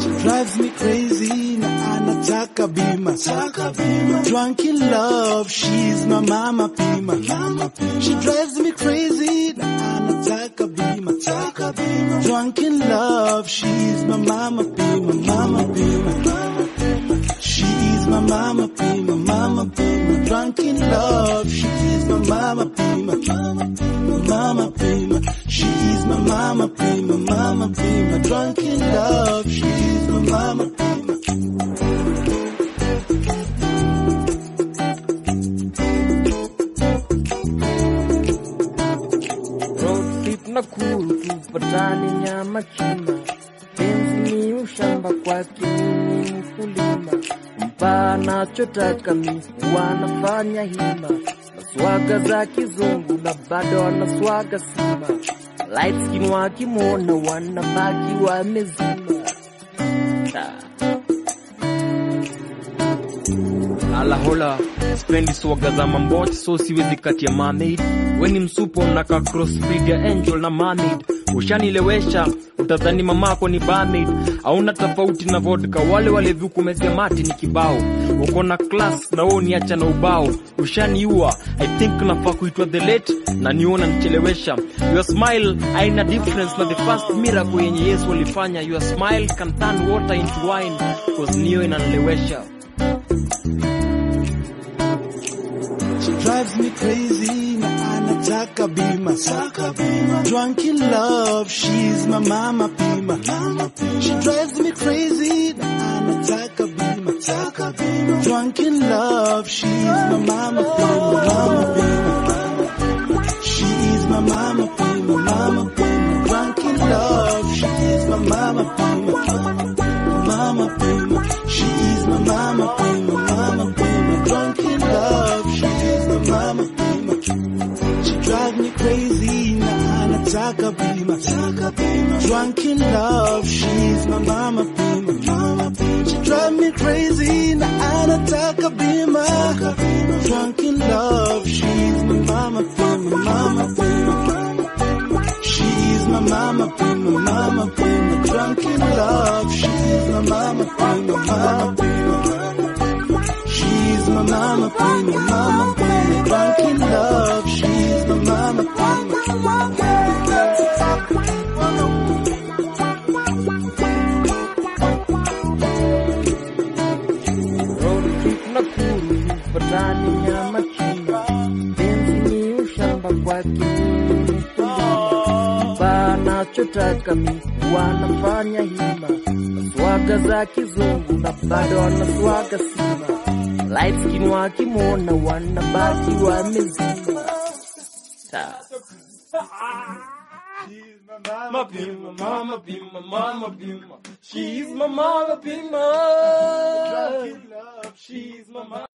She drives me crazy na anataka bima. Drunk in love, she's my mama pima. She drives me crazy na anataka bima. Drunk in love, she's my mama pima, mama pima. She's my mama pima, mama pima. Drunk in love, she's my mama pima, mama pima. She's my mama pima, mama pima. Drunk in love, she's my mama pima. Road trip Nakuru tupatane nyama chima, penzi ni ushamba kwake mimi mkulima, mpa anachotaka mi wanafanya hima, naswaga za kizungu na bado wanaswaga sima, light skin wakimwona wanabaki wamezima. Ah. alahola spendi swaga za mamboch so siwezi kati ya mermaid weni msupo na ka crossbreed ya angel na mermaid ushanilewesha utadhani mamako ni barmaid auna tofauti na vodka. Wale walevi mezia mati ni kibao. Uko na class na wewe niacha na ubao. Ushaniua. I think nafaa kuitwa the late na niona nichelewesha. Your smile haina difference na the first miracle yenye yesu alifanya. Your smile can turn water into wine cause niyo inanilewesha She drives me crazy na anataka bima. Drunk in love, she's my mama pima. She drives me crazy na anataka bima. Drunk in love, she's my mama pima, mama pima. Anataka bima. Drunk in love, she's my mama pima. She drives me crazy na anataka bima. Drunk in love, she's my mama pima, mama pima. She's my mama pima, mama pima. Drunk in love, she's my mama pima, mama pima. She's my mama pima, mama pima. Ushamba kwake wanachotaka mi wanafanya hima, swaga za kizungu na bado wanaswaga sima, light skin wakimwona wanabaki wamezima. Mama Pima, Mama Bima, Mama Bima. She's my Mama mama.